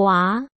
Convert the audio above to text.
华。